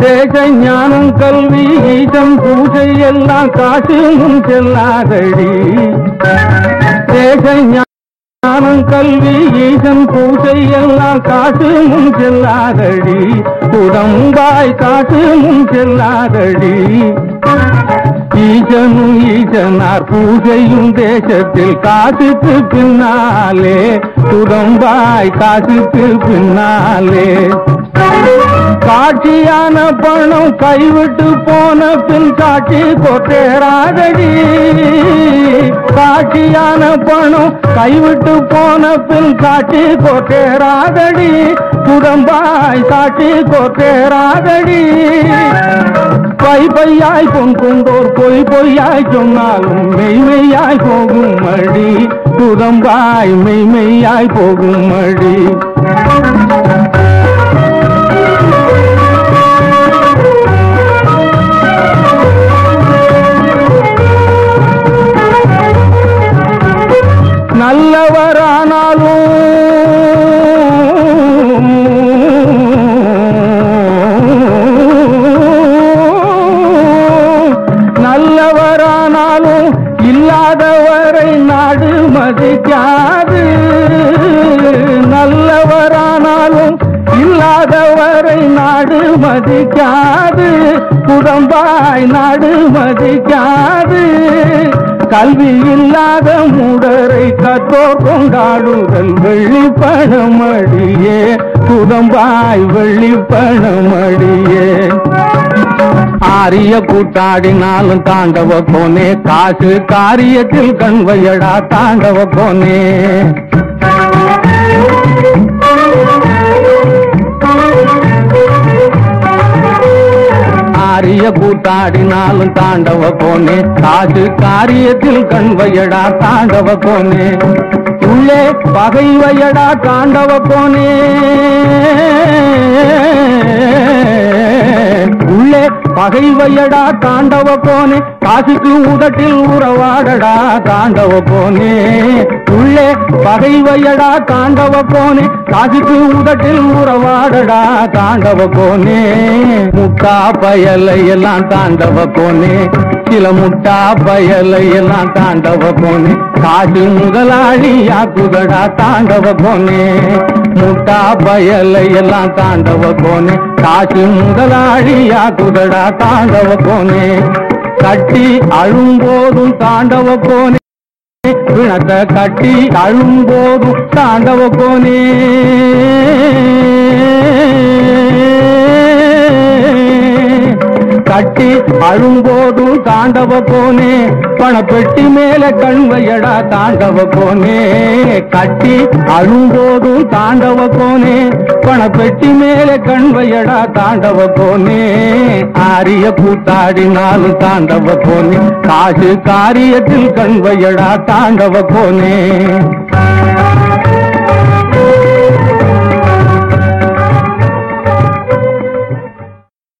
தேச ஞானம் கல்வி ஈசம் பூஜை எல்லாம் காசு செல்லாதடி. தேச ஞானம் கல்வி ஈசன் பூஜை எல்லாம் காசு செல்லாதடி. உடம்பாய் காசு செல்லாதடி. ஈசனும் ஈசனார் பூஜையும் தேசத்தில் காசுக்கு பின்னாலே. உடம்பாய் காசுக்கு பின்னாலே. காட்சியான பணம் கைவிட்டு போன பின் காட்சி கொட்டேராதடி காட்சியான பணம் கைவிட்டு போன பின் காட்சி கொட்டேராதடி புறம்பாய் காட்சி கொட்டேராதடி பை பையாய் பொன் கொண்டோர் பொய் பொய்யாய் சொன்னாலும் மெய்மையாய் போகும் மடி புறம்பாய் மெய்மையாய் போகும் மடி நல்லவரானாலும் இல்லாதவரை நாடு மதிக்காது. நல்லவரானாலும் இல்லாதவரை நாடு மதிக்காது. குடம்பாய் நாடு மதிக்காது. கல்வி இல்லாத முடரை கத்தோர் கொண்டாடுதல் வெள்ளி பணமடியே புதம்பாய் வெள்ளி பணமடியே ஆரிய கூட்டாடினாலும் தாண்டவ போனே காசு காரியத்தில் கண்வையடா தாண்டவ போனே ஆரிய தாண்டவ போனே. காது காரியத்தில் கண் வையடா தாண்டவ போனே. உள்ளே பகை வையடா தாண்டவ போனே. உள்ளே பகை வையடா தாண்டவ போனே. காசுக்கு உதட்டில் உறவாடடா தாண்டவ போனே. உள்ளே பகை வையடா தாண்டவ போனே. காசுக்கு உதட்டில் உறவாடடா தாண்டவ போனே. முட்டா பயலை எல்லாம் தாண்டவ போனே. சில முட்டா பயலை எல்லாம் தாண்டவ போனே. காசு முதலாளியா குதடா தாண்டவ போனே. முட்டா பயலை எல்லாம் தாண்டவ போனே காசு முதலாளியா குதடா தாண்டவ போனே கட்டி அழும்போதும் தாண்டவ போனே பிணத்தை கட்டி அழும்போதும் தாண்டவ போனே கட்டி அழும்போதும் தாண்டவ போனே பணப்பெட்டி மேல கண்வையடா தாண்டவ போனே. கட்டி அழும்போதும் தாண்டவ போனே பணப்பெட்டி மேல கண்வையடா தாண்டவ போனே. ஆரிய பூத்தாடினாலும் தாண்டவ போனே காசு காரியத்தில் கண்வையடா தாண்டவ போனே.